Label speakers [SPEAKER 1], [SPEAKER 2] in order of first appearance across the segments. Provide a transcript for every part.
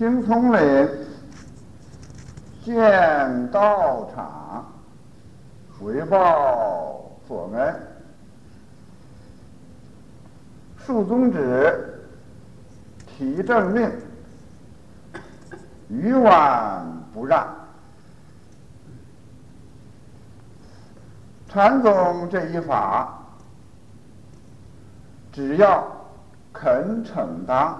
[SPEAKER 1] 听从令，见道场，回报佛恩，竖宗旨，提正令，愚顽不让。禅宗这一法，只要肯承担，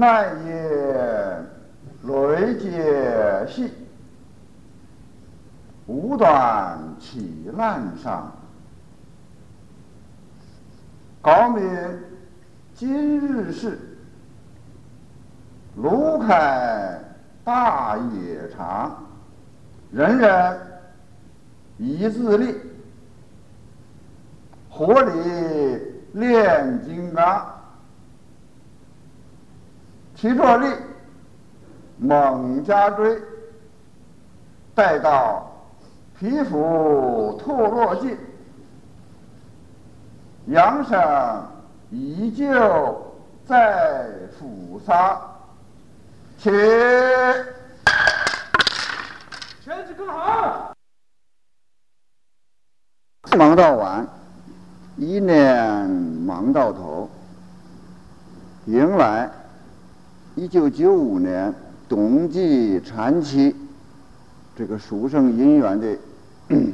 [SPEAKER 1] 耐也累解系，无端起滥上，高明今日事，路开大业长。人人以自立，活力炼金刚，提着力猛加追，待到皮肤脱落尽，阳生依旧在复杀，且。
[SPEAKER 2] 天气更好。
[SPEAKER 1] 忙到晚，一年忙到头，迎来一九九五年冬季禅期这个书生姻缘的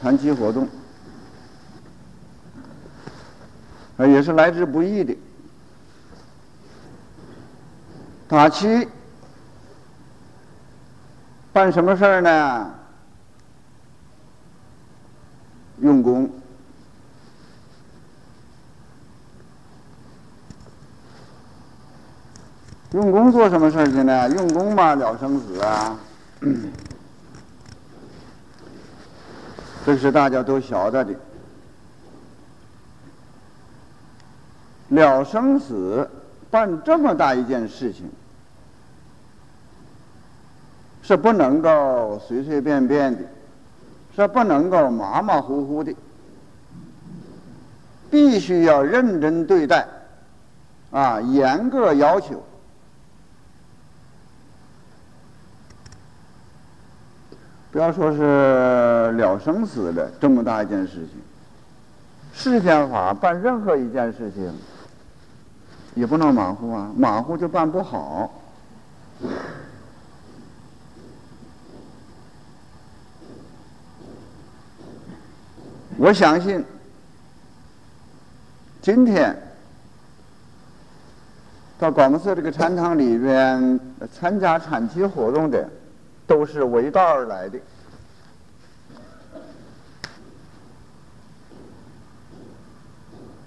[SPEAKER 1] 禅期活动，啊，也是来之不易的。打期。办什么事儿呢？用功，用功做什么事儿去呢？用功嘛，了生死啊，这是大家都晓得的。了生死，办这么大一件事情。是不能够随随便便的，是不能够马马虎虎的，必须要认真对待，啊，严格要求。不要说是了生死的这么大一件事情，世间法办任何一件事情，也不能马虎啊，马虎就办不好。我相信，今天到广寺这个禅堂里边参加禅期活动的，都是围道而来的。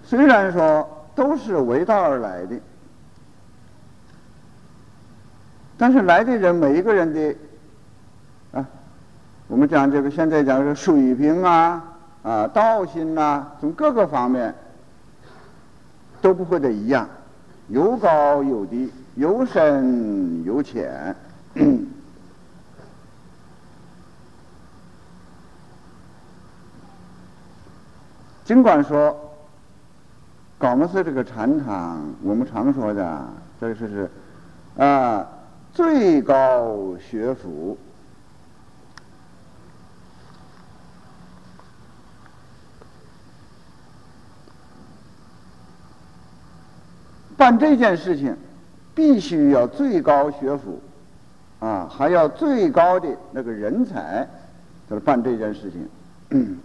[SPEAKER 1] 虽然说都是围道而来的，但是来的人每一个人的啊，我们讲这个现在讲是水平啊。啊，道心呐，从各个方面都不会的一样，有高有低，有深有浅。尽管说，高门寺这个禅堂，我们常说的，这是是啊，最高学府。办这件事情，必须要最高学府，啊，还要最高的那个人才，就是办这件事情。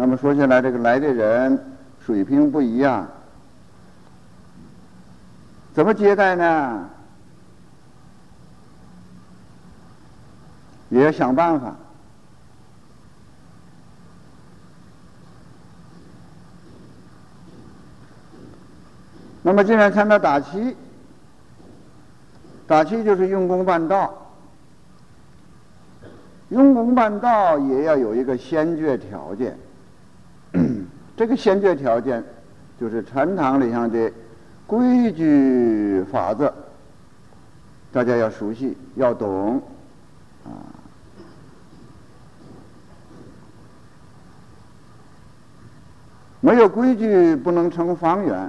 [SPEAKER 1] 那么说起来，这个来的人水平不一样，怎么接待呢？也要想办法。那么，既然看到打七，打七就是用功办道，用功办道也要有一个先决条件。这个先决条件就是禅堂里向的规矩法则，大家要熟悉，要懂啊。没有规矩，不能成方圆。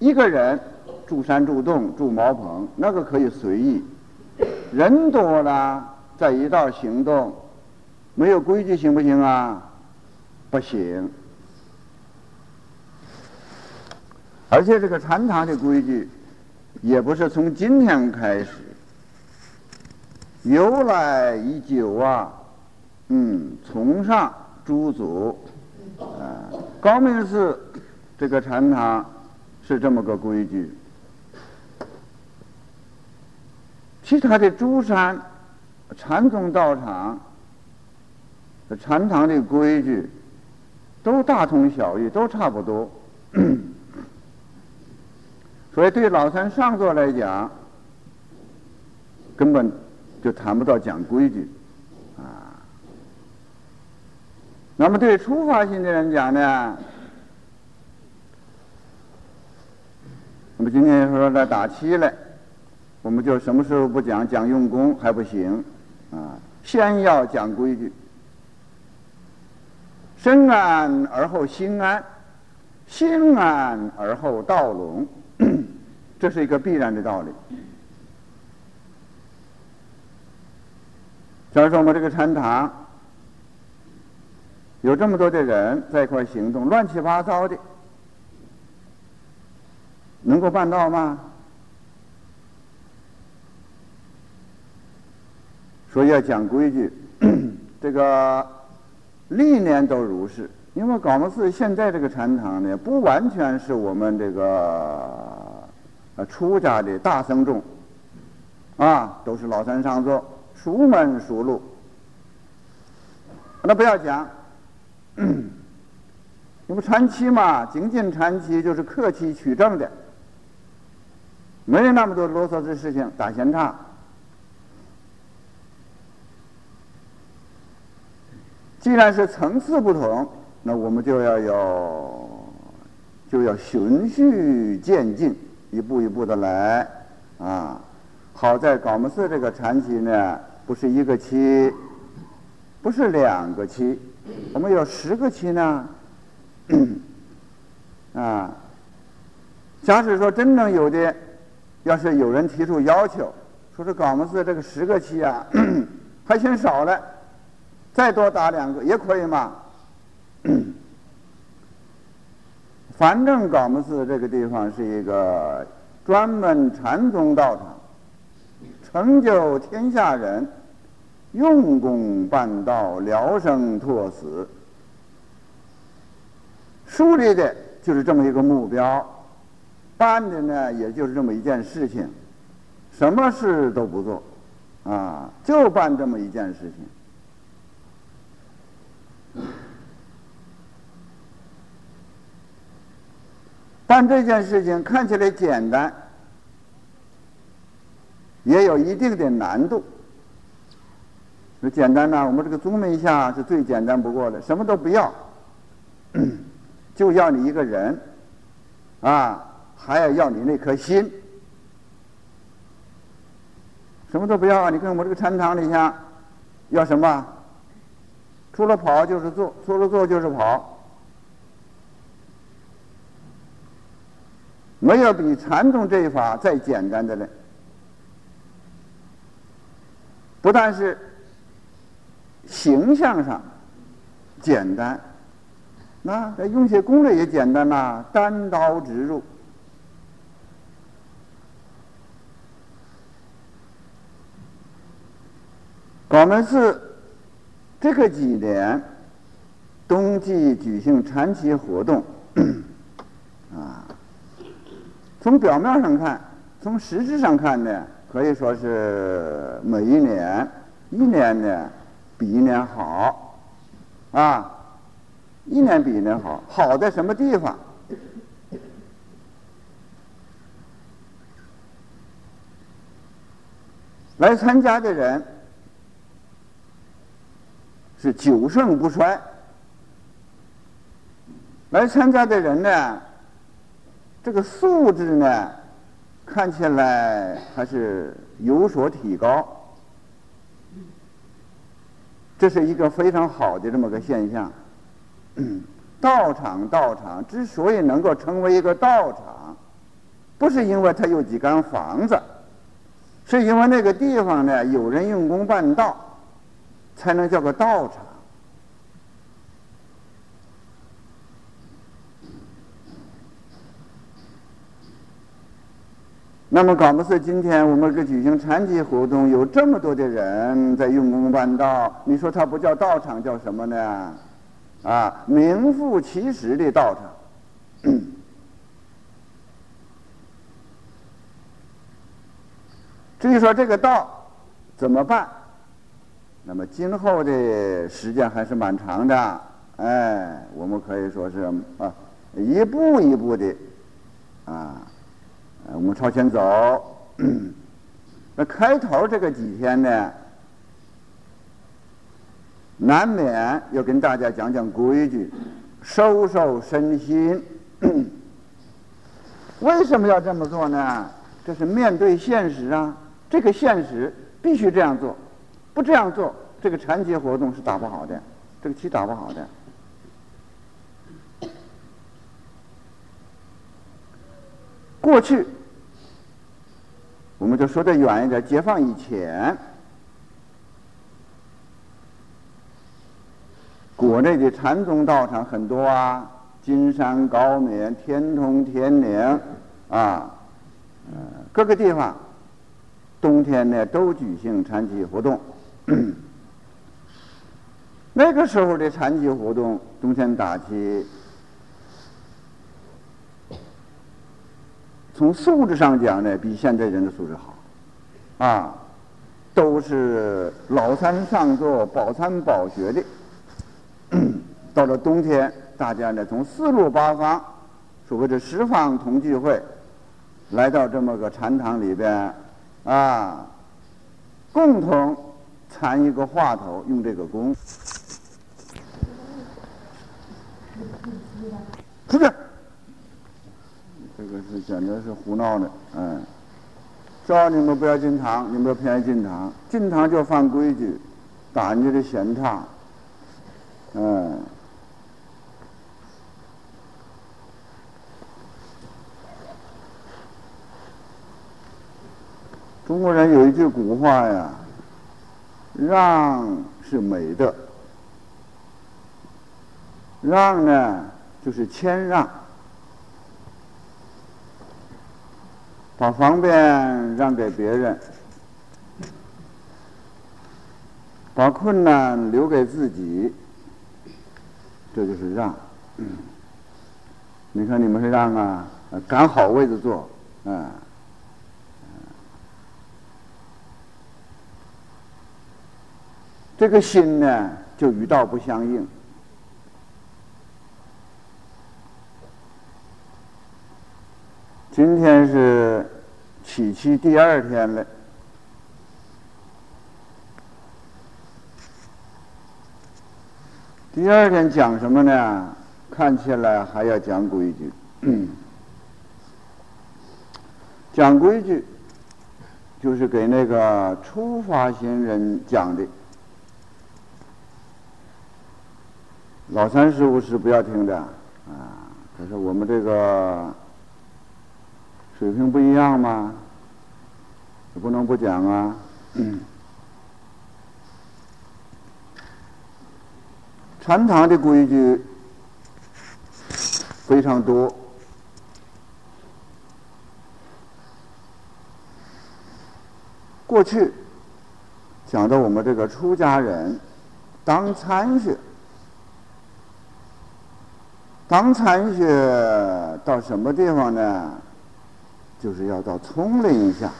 [SPEAKER 1] 一个人住山住洞住茅棚，那个可以随意；人多了，在一道行动，没有规矩行不行啊？不行。而且这个禅堂的规矩，也不是从今天开始，由来已久啊。嗯，从上诸祖，啊，高明寺这个禅堂是这么个规矩。其他的诸山禅宗道场禅堂的规矩都大同小异，都差不多。所以对老三上座来讲，根本就谈不到讲规矩，啊。那么对初发心的人讲呢，我们今天说来打七了，我们就什么时候不讲讲用功还不行，啊，先要讲规矩，身安而后心安，心安而后道隆。这是一个必然的道理。假如说我们这个禅堂有这么多的人在一块行动，乱七八糟的，能够办到吗？所以要讲规矩，这个历年都如是。因为高木寺现在这个禅堂呢，不完全是我们这个。呃，出家的大僧众，啊，都是老三上座，熟门熟路。那不要讲，因为禅期嘛，仅仅禅期就是客气取证的，没有那么多啰嗦的事情打闲岔。既然是层次不同，那我们就要有，就要循序渐进。一步一步的来，啊，好在高木寺这个禅期呢，不是一个期，不是两个期，我们有十个期呢，啊，假使说真正有的，要是有人提出要求，说是高木寺这个十个期啊，还嫌少了，再多打两个也可以嘛。反正高木寺这个地方是一个专门禅宗道场，成就天下人，用功办道，疗生拓死，树立的就是这么一个目标，办的呢也就是这么一件事情，什么事都不做，啊，就办这么一件事情。但这件事情看起来简单，也有一定的难度。说简单呢，我们这个宗门下是最简单不过的，什么都不要，就要你一个人，啊，还要要你那颗心，什么都不要啊。你看我们这个禅堂里下，要什么？除了跑就是坐，除了坐就是跑。没有比禅宗这一法再简单的了。不但是形象上简单，那这用些功略也简单呐，单刀直入。高门寺这个几年冬季举行禅期活动，啊。从表面上看，从实质上看呢，可以说是每一年，一年呢比一年好，啊，一年比一年好。好在什么地方？来参加的人是久盛不衰，来参加的人呢？这个素质呢，看起来还是有所提高，这是一个非常好的这么个现象。道场道场之所以能够成为一个道场，不是因为它有几间房子，是因为那个地方呢有人用功办道，才能叫个道场。那么，搞不是今天我们这举行禅期活动，有这么多的人在用功办道，你说它不叫道场，叫什么呢？啊，名副其实的道场。至于说这个道怎么办，那么今后的时间还是蛮长的。哎，我们可以说是啊，一步一步的啊。我们朝前走，那开头这个几天呢，难免要跟大家讲讲规矩，收收身心。为什么要这么做呢？这是面对现实啊，这个现实必须这样做，不这样做，这个禅节活动是打不好的，这个棋打不好的。过去。我们就说的远一点，解放以前，国内的禅宗道场很多啊，金山、高棉、天通、天宁，啊，各个地方，冬天呢都举行禅期活动。那个时候的禅期活动，冬天打起，从素质上讲呢，比现在人的素质好，啊，都是老三上座、饱餐饱学的。到了冬天，大家呢从四路八方，所谓的十方同聚会，来到这么个禅堂里边，啊，共同参一个话头，用这个功，出去。这个是简直是胡闹的，嗯，叫你们不要进堂，你们不偏进堂，进堂就犯规矩，打人家的闲岔，嗯。中国人有一句古话呀，让是美的，让呢就是谦让。把方便让给别人，把困难留给自己，这就是让。你看你们是让啊，赶好位子坐，啊，这个心呢就与道不相应。今天是起期第二天了，第二天讲什么呢？看起来还要讲规矩，讲规矩就是给那个初发心人讲的。老三师傅是不要听的啊，可是我们这个。水平不一样吗？也不能不讲啊。禅堂的规矩非常多。过去讲到我们这个出家人当参学，当参学到什么地方呢？就是要到丛林下，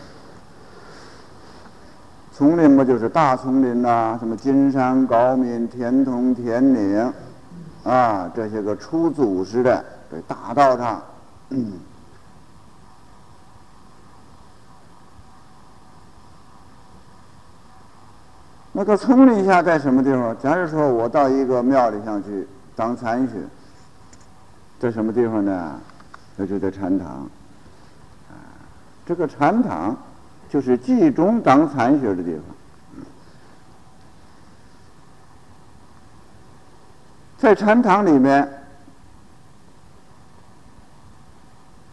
[SPEAKER 1] 丛林嘛，就是大丛林呐，什么金山、高明、天童、田岭，啊，这些个出祖师的这大道上，那个丛林下在什么地方？假如说我到一个庙里上去当参学，在什么地方呢？那就在禅堂。这个禅堂就是集中当禅学的地方，在禅堂里面，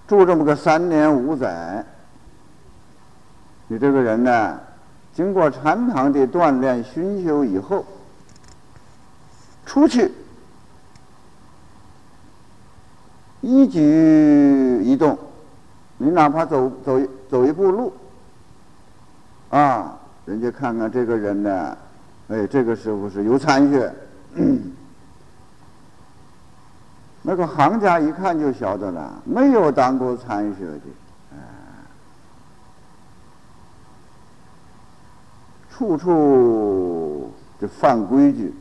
[SPEAKER 1] 住这么个三年五载，你这个人呢，经过禅堂的锻炼熏修以后，出去一举一动，你哪怕走走走一步路，啊，人家看看这个人呢，哎，这个师傅是有参学。那个行家一看就晓得了，没有当过禅学的，哎，处处就犯规矩，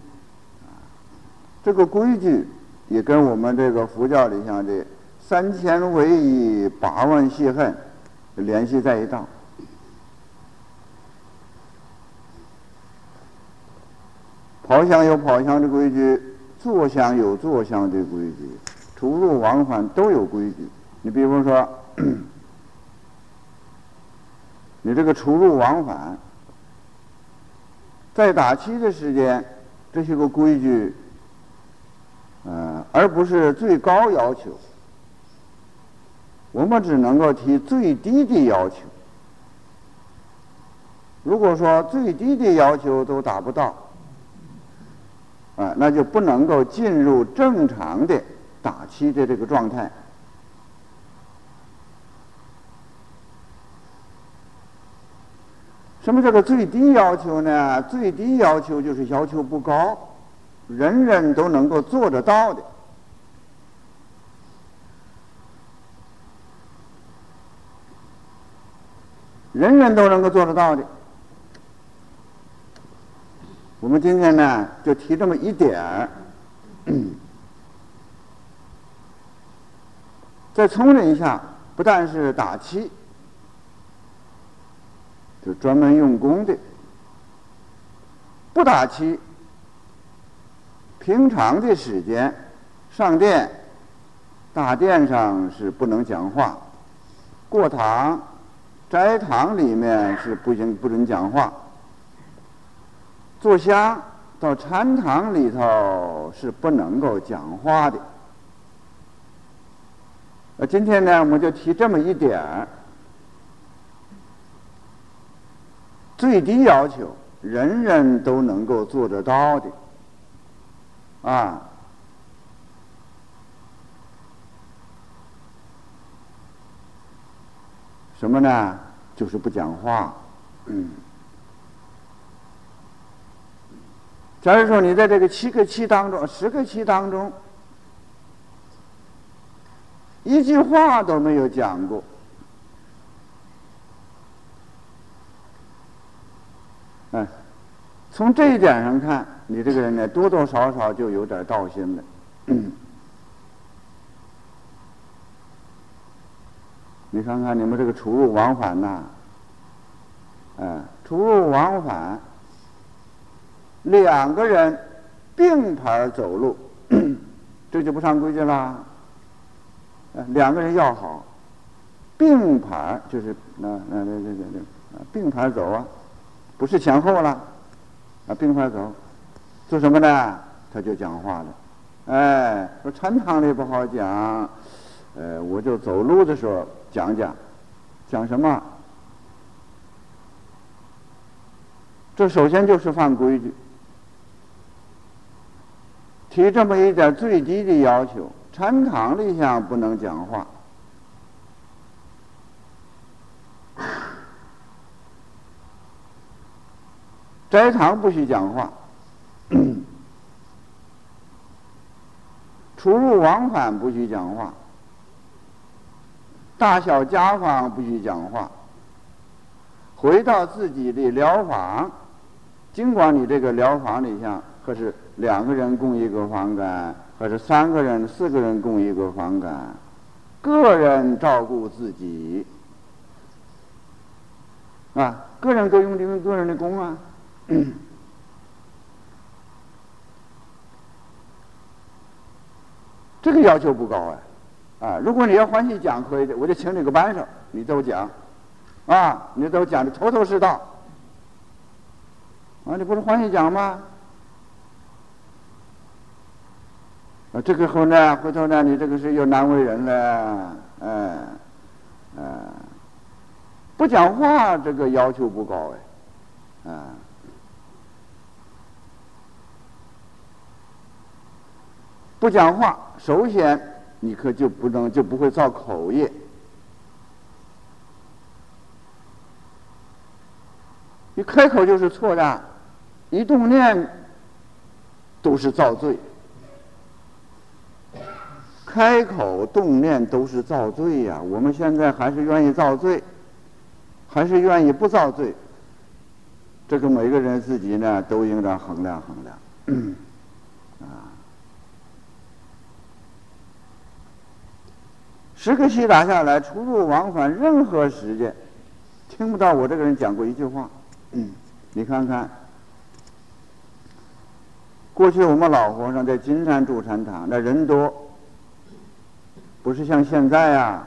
[SPEAKER 1] 这个规矩也跟我们这个佛教里向的三千威仪、八万细恨联系在一道。跑香有跑香的规矩。坐香有坐香的规矩，出入往返都有规矩。你比方说，你这个出入往返，在打七的时间，这些个规矩，嗯，而不是最高要求。我们只能够提最低的要求。如果说最低的要求都达不到，啊，那就不能够进入正常的打气的这个状态。什么叫做最低要求呢？最低要求就是要求不高，人人都能够做得到的，人人都能够做得到的。我们今天呢，就提这么一点儿，在丛林下，不但是打气，就专门用功的；不打气，平常的时间上殿，大殿上是不能讲话；过堂、斋堂里面是不行，不准讲话。坐香到禅堂里头是不能够讲话的。呃，今天呢，我们就提这么一点，最低要求，人人都能够做得到的，啊，什么呢？就是不讲话，嗯。假如说你在这个七个七当中、十个七当中，一句话都没有讲过，哎，从这一点上看，你这个人呢，多多少少就有点道心了。你看看你们这个出入往返呐，哎，出入往返。两个人并排走路，这就不上规矩啦。两个人要好，并排就是那那那那那并排走啊，不是前后了，啊并排走，做什么呢？他就讲话了。哎，说禅堂里不好讲，呃，我就走路的时候讲讲，讲什么？这首先就是犯规矩。提这么一点最低的要求，禅堂里向不能讲话，斋堂不许讲话，出入往返不许讲话，大小家访不许讲话，回到自己的疗房，尽管你这个疗房里向可是。两个人共一个房间，或是三个人、四个人共一个房间，个人照顾自己啊，个人都用这个个人的功啊，这个要求不高啊，啊，如果你要欢喜讲可以的，我就请你个班上，你都讲，啊，你都讲的头头是道，啊，你不是欢喜讲吗？啊，这个后呢，回头呢，你这个是又难为人了，哎。啊，不讲话这个要求不高哎，啊，不讲话，首先你可就不能就不会造口业。一开口就是错的，一动念都是造罪。开口动念都是造罪呀！我们现在还是愿意造罪，还是愿意不造罪？这个每个人自己呢都应当衡量衡量。十个气打下来，出入往返任何时间，听不到我这个人讲过一句话。嗯，你看看，过去我们老和尚在金山住禅堂，那人多。不是像现在呀，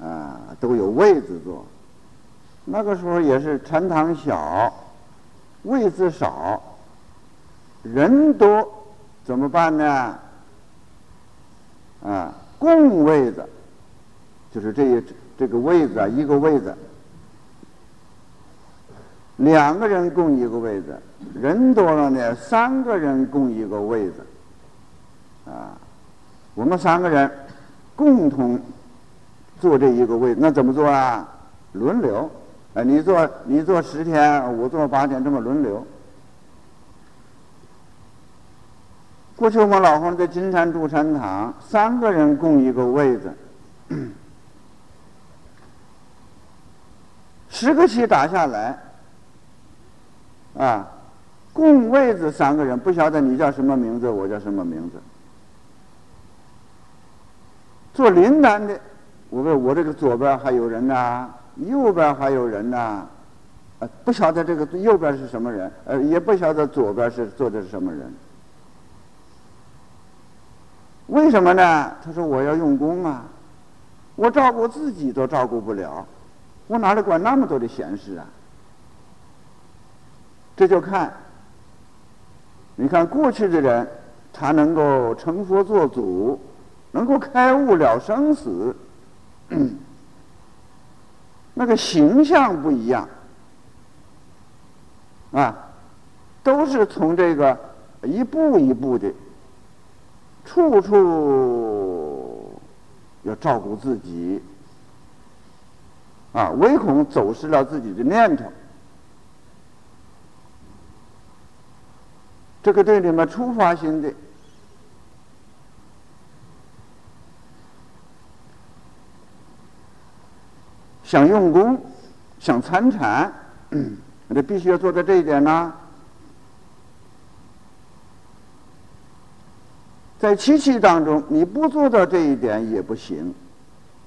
[SPEAKER 1] 啊，都有位子坐。那个时候也是禅堂小，位子少，人多，怎么办呢？啊，供位子，就是这一这个位子啊，一个位子，两个人供一个位子，人多了呢，三个人供一个位子，啊，我们三个人。共同坐这一个位，那怎么做啊？轮流，哎，你坐你坐十天，我坐八天，这么轮流。过去我们老黄在金山住禅堂，三个人共一个位子，十个气打下来，啊，共位子三个人，不晓得你叫什么名字，我叫什么名字。做林丹的，我问我这个左边还有人呢，右边还有人呢，呃，不晓得这个右边是什么人，呃，也不晓得左边是坐的是什么人。为什么呢？他说我要用功啊，我照顾自己都照顾不了，我哪里管那么多的闲事啊？这就看，你看过去的人，他能够成佛做祖。能够开悟了生死，那个形象不一样啊，都是从这个一步一步的，处处要照顾自己啊，唯恐走失了自己的念头。这个对你们出发心的。想用功，想参禅，那必须要做到这一点呢。在七气当中，你不做到这一点也不行。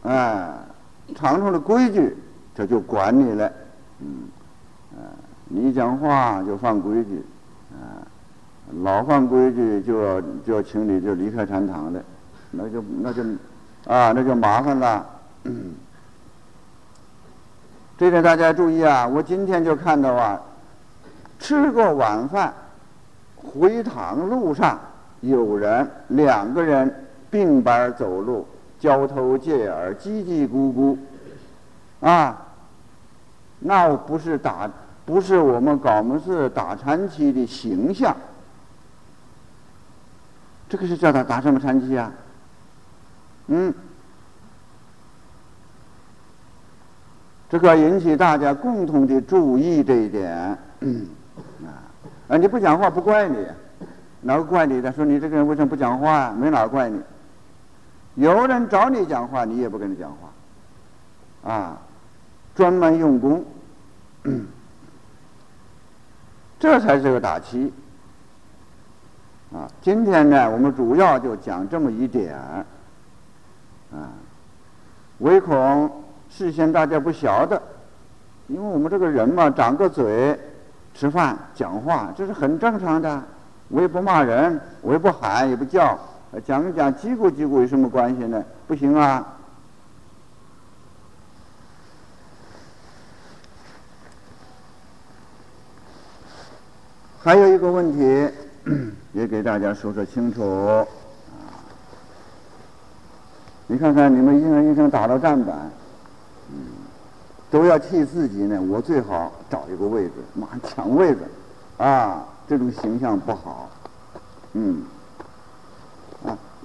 [SPEAKER 1] 哎，长长的规矩，这就管你了。嗯，啊，你讲话就犯规矩，啊，老犯规矩就要就要请你就离开禅堂了，那就那就啊，那就麻烦了。这点大家注意啊！我今天就看到啊，吃过晚饭，回堂路上有人两个人并排走路，交头接耳，叽叽咕咕，啊，那不是打，不是我们搞门寺打禅期的形象。这个是叫他打什么禅期啊？嗯。这个引起大家共同的注意这一点，啊，你不讲话不怪你，哪个怪你的？说你这个人为什么不讲话呀？没哪怪你。有人找你讲话，你也不跟他讲话，啊，专门用功，这才是个打击。啊，今天呢，我们主要就讲这么一点，啊，唯恐。事先大家不晓得，因为我们这个人嘛，长个嘴，吃饭讲话，这是很正常的。我也不骂人，我也不喊，也不叫，讲一讲叽咕叽咕有什么关系呢？不行啊。还有一个问题，也给大家说说清楚。你看看，你们一声一声打到站板。都要替自己呢，我最好找一个位置，马上抢位子，啊，这种形象不好，嗯，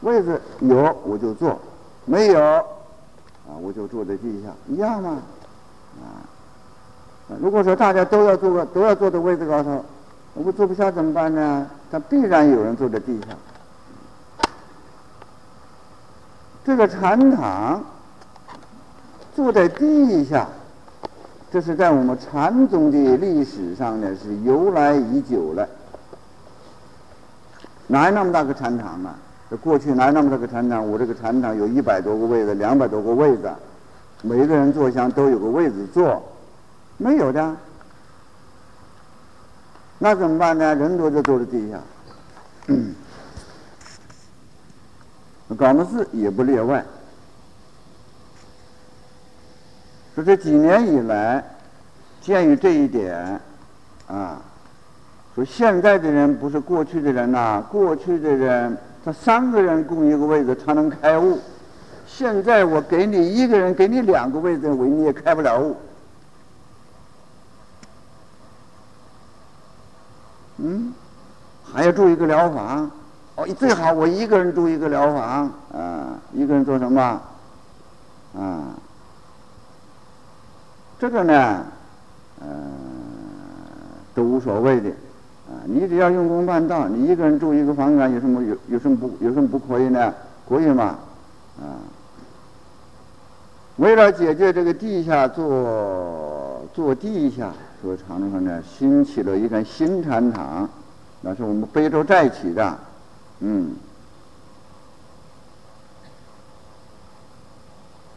[SPEAKER 1] 位置有我就坐，没有，啊，我就坐在地下，一样吗，啊，如果说大家都要坐个都要坐在位置高头，我坐不下怎么办呢？他必然有人坐在地下。这个禅堂坐在地下，这是在我们禅宗的历史上呢是由来已久了。哪有那么大个禅堂啊？这过去哪有那么大个禅堂？我这个禅堂有一百多个位子，两百多个位子，每个人坐下都有个位子坐，没有的。那怎么办呢？人多就坐在地下。搞么事也不例外。说这几年以来，鉴于这一点，啊，说现在的人不是过去的人呐。过去的人，他三个人共一个位置，他能开悟。现在我给你一个人，给你两个位置，为你也开不了悟。嗯，还要住一个疗房。哦最好我一个人住一个疗房，啊，一个人做什么？啊，这个呢，嗯，都无所谓的，你只要用功办道，你一个人住一个房间有什么有有什么不有什么不可以呢？可以嘛，啊，为了解决这个地下做做地下说长城呢，兴起了一个新禅堂，那是我们非洲寨起的。嗯，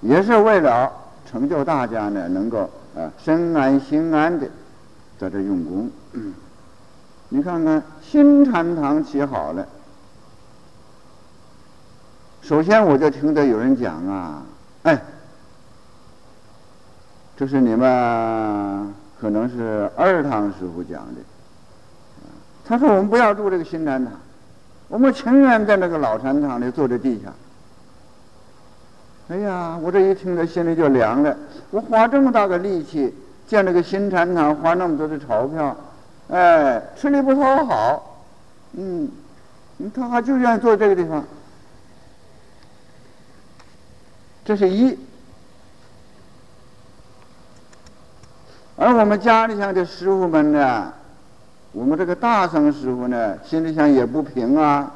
[SPEAKER 1] 也是为了成就大家呢，能够啊身安心安的在这用功。你看看新禅堂起好了，首先我就听到有人讲啊，哎，这是你们可能是二堂师傅讲的，他说我们不要住这个新禅堂。我们情愿在那个老禅堂里坐在地下。哎呀，我这一听着心里就凉了。我花这么大个力气建了个新禅堂，花那么多的钞票，哎，吃力不讨好，嗯，他还就愿意坐这个地方。这是一。而我们家里乡的师傅们呢？我们这个大圣师傅呢，心里想也不平啊，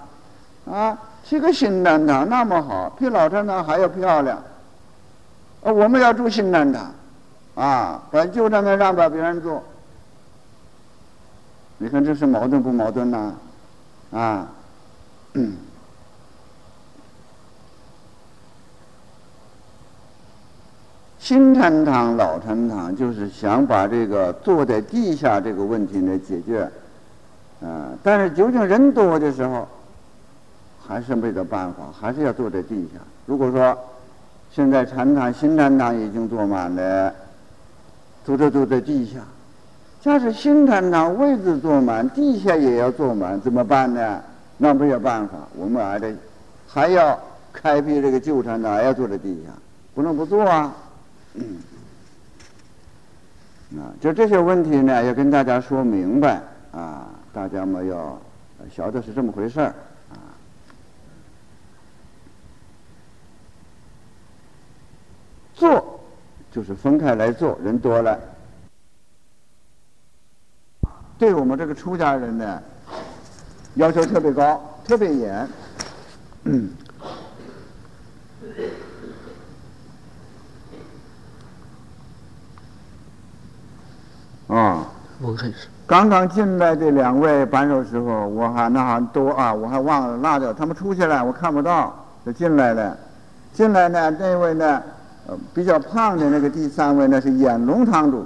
[SPEAKER 1] 啊，这个新禅堂那么好，比老禅堂还要漂亮，啊，我们要住新禅堂，啊，把旧禅堂让把别人住，你看这是矛盾不矛盾呢？啊，新禅堂、老禅堂，就是想把这个坐在地下这个问题呢解决，嗯，但是究竟人多的时候，还是没得办法，还是要坐在地下。如果说现在禅堂、新禅堂已经坐满了，坐着坐在地下，假使新禅堂位置坐满，地下也要坐满，怎么办呢？那没有办法，我们还得还要开辟这个旧禅堂，还要坐在地下，不能不坐啊。啊，就这些问题呢，要跟大家说明白啊，大家嘛要晓得是这么回事儿啊。做就是分开来做，人多了，对我们这个出家人呢，要求特别高，特别严。嗯。啊，刚刚进来的两位扳手师傅，我还那还多啊，我还忘了落掉。他们出去了，我看不到，就进来了。进来呢，那位呢，呃，比较胖的那个第三位呢是眼龙堂主。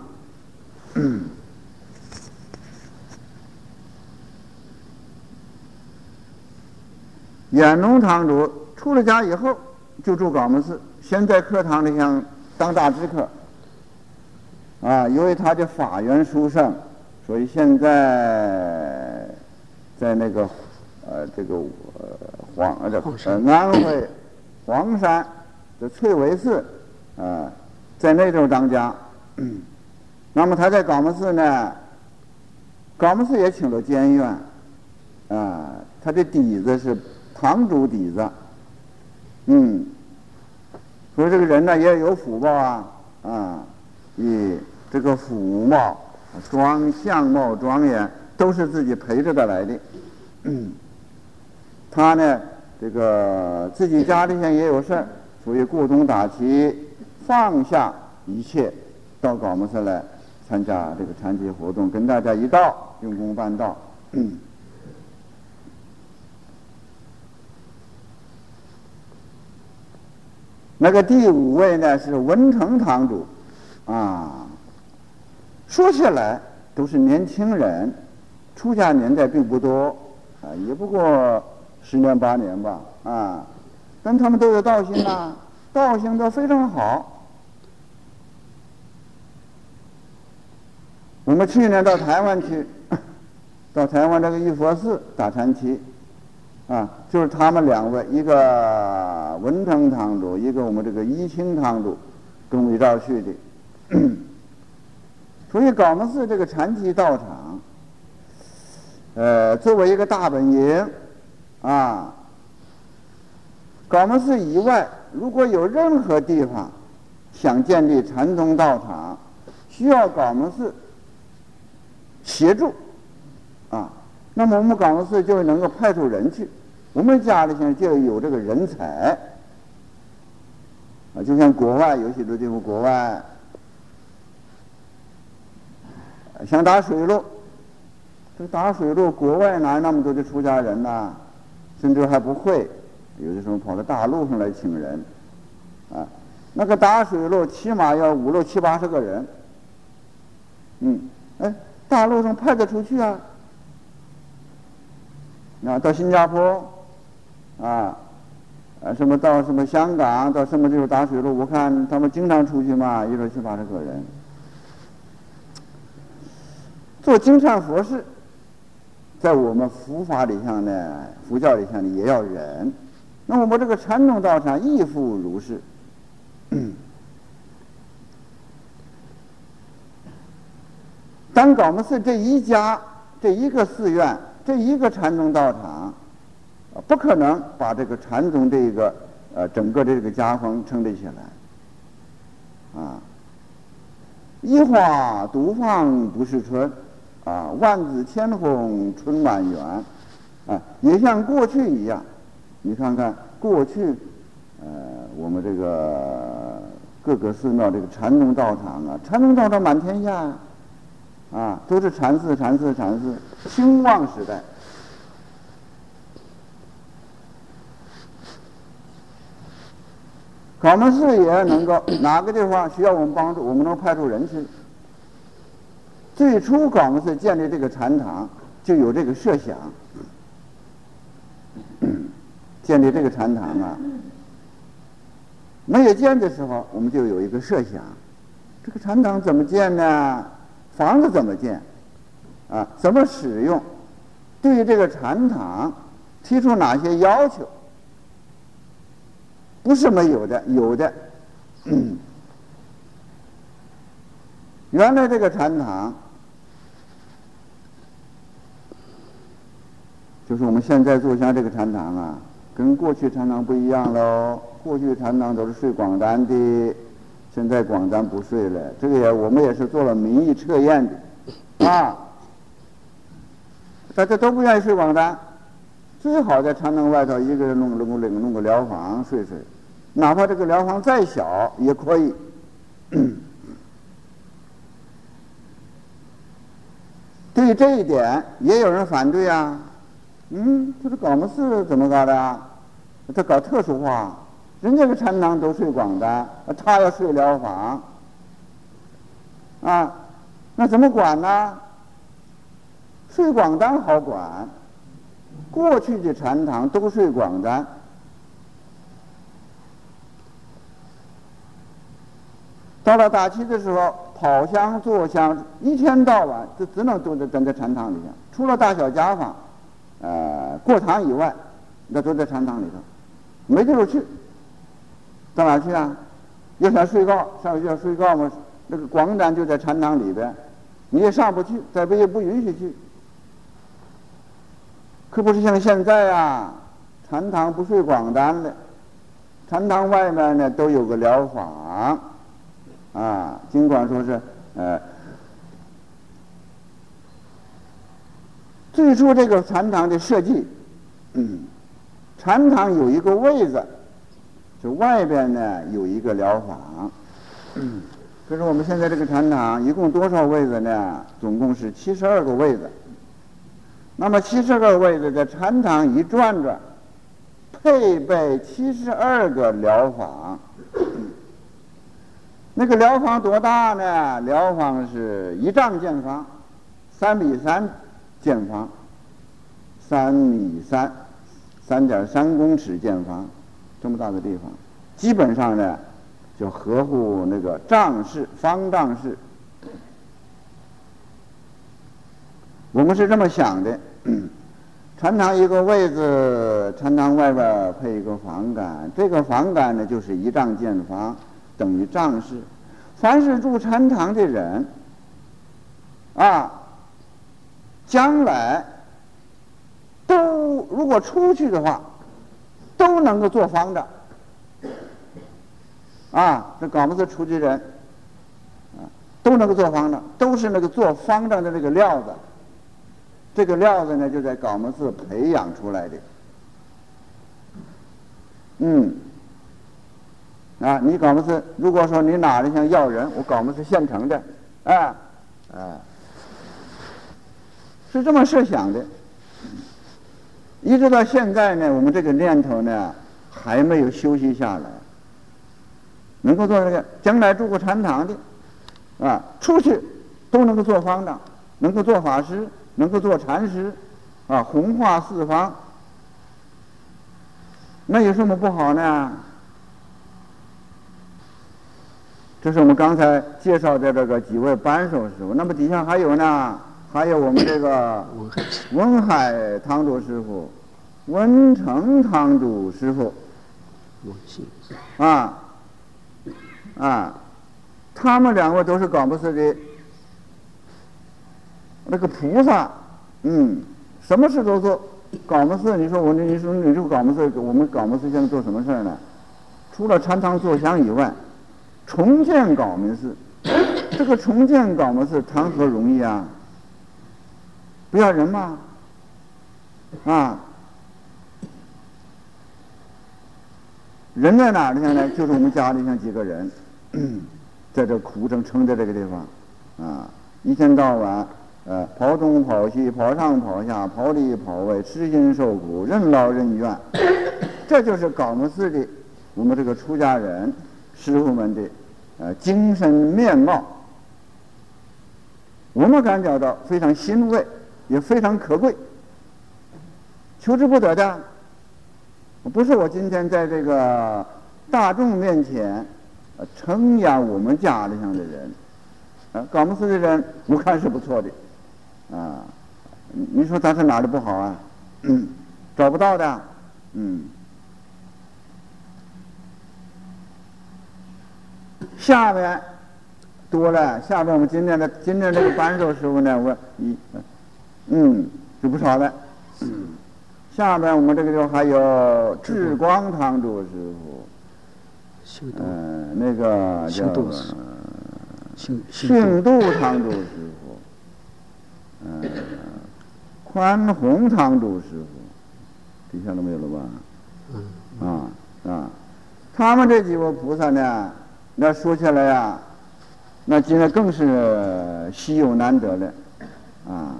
[SPEAKER 1] 远龙堂主出了家以后就住高门寺，先在课堂里想当大知客。啊，因为他的法缘殊胜，所以现在在那个呃这个呃黄呃安徽黄山的翠微寺啊，在那头当家 那么他在高木寺呢，高木寺也请了监院，啊，他的底子是堂主底子，嗯，所以这个人呢也有福报啊，啊，以这个福貌、庄相貌庄严都是自己陪着的来的嗯，他呢这个自己家里边也有事儿，所以过东打旗，放下一切，到高木寺来。参加这个禅期活动，跟大家一道用功办道。嗯。那个第五位呢是文成堂主，啊，说起来都是年轻人，出家年代并不多，啊，也不过十年八年吧，啊，但他们都有道心呐，道行都非常好。我们去年到台湾去，到台湾这个玉佛寺打禅期，啊，就是他们两位，一个文成堂主，一个我们这个一清堂主，跟我一道去的。所以高木寺这个禅机道场，呃，作为一个大本营，啊，高木寺以外，如果有任何地方想建立禅宗道场，需要高木寺。协助，啊，那么我们港司就能够派出人去，我们家里现在就有这个人才，啊，就像国外有许多地方，国外想打水路，这打水路，国外哪有那么多的出家人呐？甚至还不会，有的时候跑到大陆上来请人，啊，那个打水路起码要五六七八十个人，嗯，哎。大陆上派得出去啊！啊，到新加坡，啊，啊，什么到什么香港，到什么地方打水路？我看他们经常出去嘛，一六七八十个人。做经忏佛事，在我们佛法里向呢，佛教里向呢也要忍。那我们这个禅宗道场亦复如是。单高木寺这一家、这一个寺院、这一个禅宗道场，不可能把这个禅宗这个呃整个这个家风撑得起来。啊，一花独放不是春，啊，万紫千红春满园，啊，也像过去一样。你看看过去，呃，我们这个各个寺庙这个禅宗道场啊，禅宗道场满天下。啊，都是禅寺，禅寺，禅寺，兴旺时代。高木寺也能够哪个地方需要我们帮助，我们能派出人去。最初高木寺建立这个禅堂，就有这个设想，建立这个禅堂啊。没有建的时候，我们就有一个设想，这个禅堂怎么建呢？房子怎么建？啊，怎么使用？对于这个禅堂，提出哪些要求？不是没有的，有的。原来这个禅堂，就是我们现在做下这个禅堂啊，跟过去禅堂不一样喽。过去禅堂都是睡广单的。现在广单不睡了，这个也我们也是做了民意测验的，啊，大家都不愿意睡广单，最好在禅堂外头一个人弄弄个弄个疗房睡睡，哪怕这个疗房再小也可以。对于这一点，也有人反对啊，嗯，这是搞么事怎么搞的？他搞特殊化。人家个禅堂都睡广单，他要睡疗房，啊，那怎么管呢？睡广单好管，过去的禅堂都睡广单，到了大七的时候，跑香坐香，一天到晚就只能都在等在禅堂里头，除了大小家访，呃，过堂以外，那都在禅堂里头，没地方去。到哪去啊？要想睡觉，上学要睡觉嘛，那个广毡就在禅堂里边，你也上不去，在北也不允许去。可不是像现在啊，禅堂不睡广单的，禅堂外面呢都有个疗房，啊，尽管说是呃，最初这个禅堂的设计，嗯，禅堂有一个位子。就外边呢有一个疗房，可是我们现在这个禅堂一共多少位子呢？总共是七十二个位子。那么七十二位子在禅堂一转转，配备七十二个疗房。那个疗房多大呢？疗房是一丈见方，三米三见方，三米三，三点三公尺见方。这么大的地方，基本上呢，就合乎那个帐式方丈式。我们是这么想的：禅堂一个位子，禅堂外边配一个房杆，这个房杆呢就是一丈见方，等于丈室。凡是住禅堂的人，啊，将来都如果出去的话。都能够做方丈，啊，这搞不是出去人，啊，都能够做方丈，都是那个做方丈的那个料子。这个料子呢，就在搞门寺培养出来的。嗯，啊，你搞门寺，如果说你哪里想要人，我搞门寺现成的，啊，啊，是这么设想的。一直到现在呢，我们这个念头呢还没有休息下来。能够做这个，将来住过禅堂的，啊，出去都能够做方丈，能够做法师，能够做禅师，啊，弘化四方，那有什么不好呢？这是我们刚才介绍的这个几位扳手师傅。那么底下还有呢？还有我们这个文海堂主师傅、文成堂主师傅，啊啊，他们两位都是搞不寺的那个菩萨，嗯，什么事都做。搞不寺，你说我，你说你这个搞不寺，我们搞不寺现在做什么事呢？除了禅堂坐香以外，重建搞门寺，这个重建搞门寺谈何容易啊？不要人吗？啊，人在哪里呢？就是我们家里像几个人，在这苦撑撑在这个地方，啊，一天到晚，呃，跑东跑西，跑上跑下，跑里跑外，吃辛受苦，任劳任怨，这就是搞木寺的我们这个出家人师傅们的呃精神面貌，我们感觉到非常欣慰。也非常可贵，求之不得的，不是我今天在这个大众面前呃称扬我们家里上的人，啊，搞木寺的人我看是不错的，啊，你说咱是哪里不好啊？找不到的，嗯。下面多了，下面我们今天的今天这个扳手师傅呢，我一。嗯，就不少了。嗯下面我们这个地方还有智光堂主师傅，嗯，那个叫姓杜堂主师傅，嗯，宽宏堂主师傅，底下都没有了吧？嗯，啊啊，他们这几位菩萨呢，那说起来呀，那今天更是稀有难得了，啊。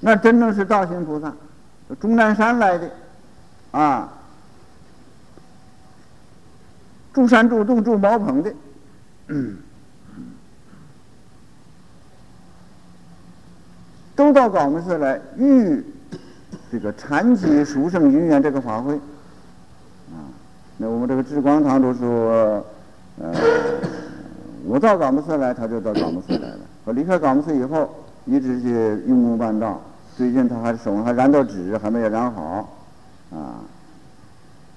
[SPEAKER 1] 那真正是道心菩萨，终南山来的，啊，住山住洞住茅棚的，都到高门寺来遇这个禅机殊胜云缘这个法会，啊，那我们这个智光堂主说，呃，我到高门寺来，他就到高门寺来了。我离开高门寺以后，一直去用功办道。最近他还手上还染到纸，还没有染好，啊，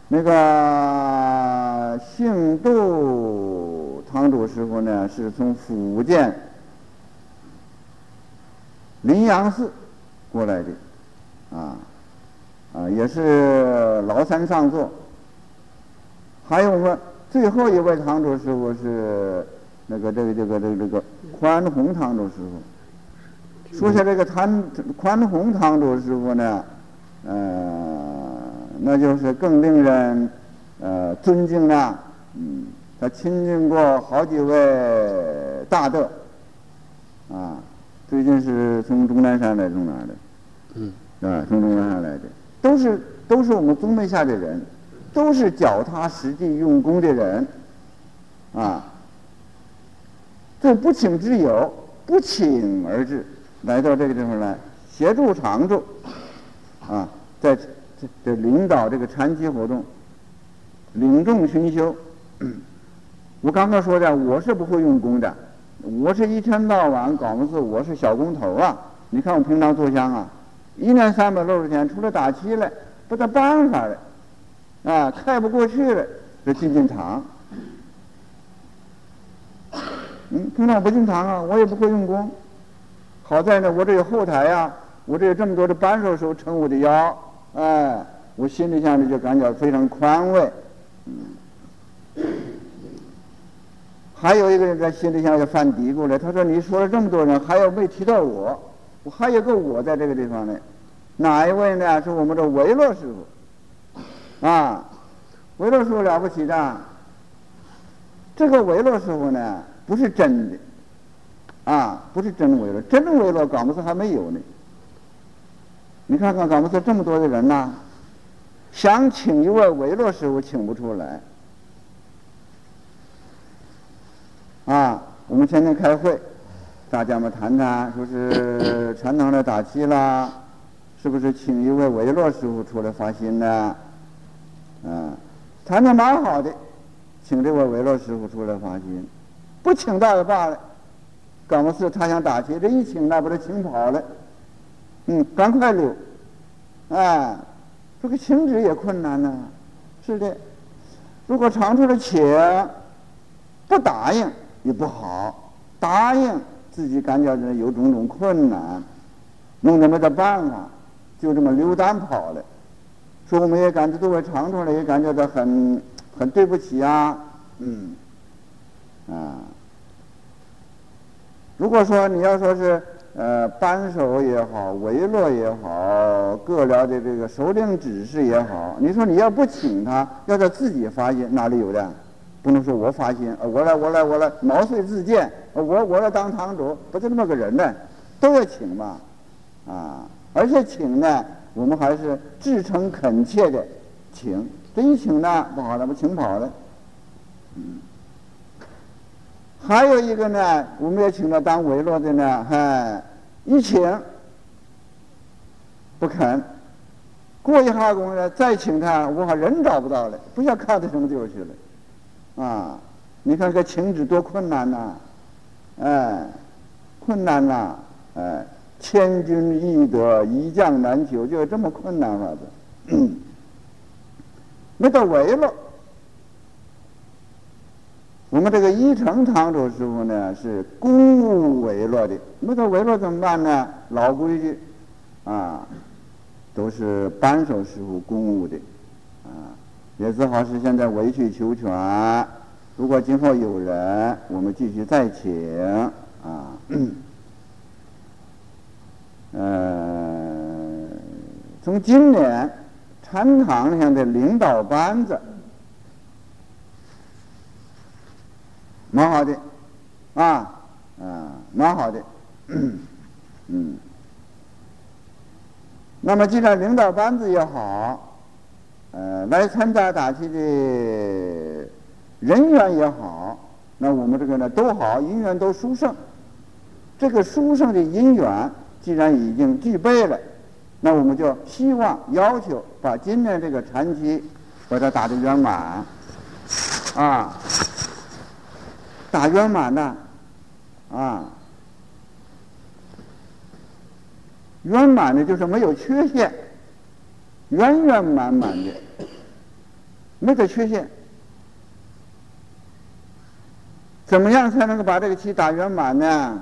[SPEAKER 1] 那个姓杜堂主师傅呢是从福建临阳寺过来的，啊啊也是崂山上座。还有个最后一位堂主师傅是那个这个这个这个这个宽宏堂主师傅。说下这个宽宽宏堂主师傅呢，呃，那就是更令人呃尊敬了。嗯，他亲近过好几位大德，啊，最近是从终南山来，从哪的？
[SPEAKER 2] 嗯，
[SPEAKER 1] 啊，从终南山来的，都是都是我们宗门下的人，都是脚踏实地用功的人，啊，就不请之友，不请而至，来到这个地方来协助常住，啊，在这这领导这个禅期活动，领众熏修。我刚刚说的，我是不会用功的，我是一天到晚搞么事，我是小工头啊！你看我平常做香啊，一年三百六十天，除了打七来，不得办法了，啊，开不过去了，就进进堂。嗯，平常不进堂啊，我也不会用功。好在呢，我这有后台呀，我这有这么多的扳手手撑我的腰，哎，我心里想呢就感觉非常宽慰，嗯。还有一个人在心里想要犯嘀咕了，他说：“你说了这么多人，还有没提到我？我还有个我在这个地方呢。哪一位呢？是我们的维洛师傅啊！维洛师傅了不起的。这个维洛师傅呢，不是真的啊，不是真维洛，真维洛港木斯还没有呢。你看看港木斯这么多的人呐，想请一位维洛师傅，请不出来。”啊，我们天天开会，大家们谈谈，说是传统的打气啦，是不是请一位维洛师傅出来发心呢？嗯，谈的蛮好的，请这位维洛师傅出来发心，不请倒也罢了。搞么事他想打气，这一请那不是请跑了？嗯，赶快溜！哎，这个请旨也困难呢。是的，如果长出来请，不答应。也不好，答应自己感觉着有种种困难，弄得没得办法，就这么溜达跑了。说我们也感觉作为长出来也感觉到很很对不起啊，嗯，啊。如果说你要说是呃扳手也好，维洛也好，各寮的这个首领指示也好，你说你要不请他，要他自己发现哪里有的？不能说我发心，我来我来我来毛遂自荐，我我来当堂主，不就那么个人呢？都要请嘛，啊！而且请呢，我们还是至诚恳切的请。这一请呢，不好了，不请跑了。嗯。还有一个呢，我们也请他当维罗的呢，嗨，一请不肯，过一下功夫再请他，我还人找不到了，不晓得看到什么地方去了。啊，你看这情旨多困难呐，哎，困难呐，哎，千军易得，一将难求，就这么困难法子。没得为了，我们这个一成堂主师傅呢是公务为乐的，没得为了怎么办呢？老规矩，啊，都是扳手师傅公务的，也只好是现在委曲求全。如果今后有人，我们继续再请啊。呃，从今年禅堂上的领导班子，蛮好的，啊啊，蛮好的，嗯。那么，既然领导班子也好。呃，来参加打击的人员也好，那我们这个呢都好，姻缘都殊胜。这个殊胜的姻缘既然已经具备了，那我们就希望要求把今年这个禅期把它打得圆满，啊，打圆满呐，啊，圆满的就是没有缺陷。圆圆满满的，没得缺陷。怎么样才能够把这个棋打圆满呢？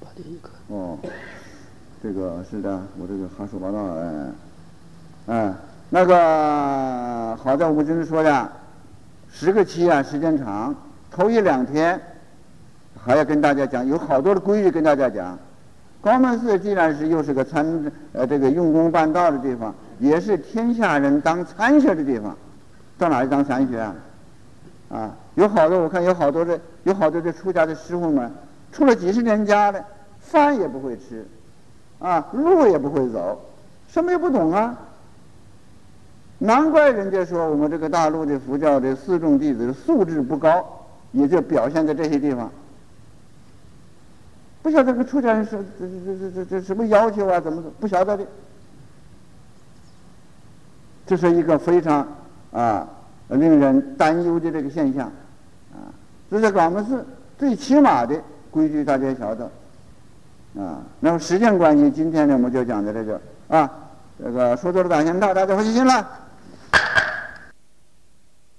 [SPEAKER 2] 八点一刻。
[SPEAKER 1] 哦，这个是的，我这个哈说八道，哎，哎，那个好在我们就是说的，十个期啊，时间长，头一两天还要跟大家讲，有好多的规矩跟大家讲。高门寺既然是又是个参呃这个用功办道的地方，也是天下人当参学的地方，到哪里当参学啊？啊，有好多我看有好多的有好多的出家的师傅们，出了几十年家的，饭也不会吃，啊，路也不会走，什么也不懂啊。难怪人家说我们这个大陆的佛教的四众弟子素质不高，也就表现在这些地方。不晓得这个出家人是这这这这这什么要求啊？怎么不晓得的？这是一个非常啊令人担忧的这个现象啊。这是我们是最起码的规矩，大家晓得啊。那么时间关系，今天呢我们就讲到这个啊。这个说多了，大先到，大家回去行了。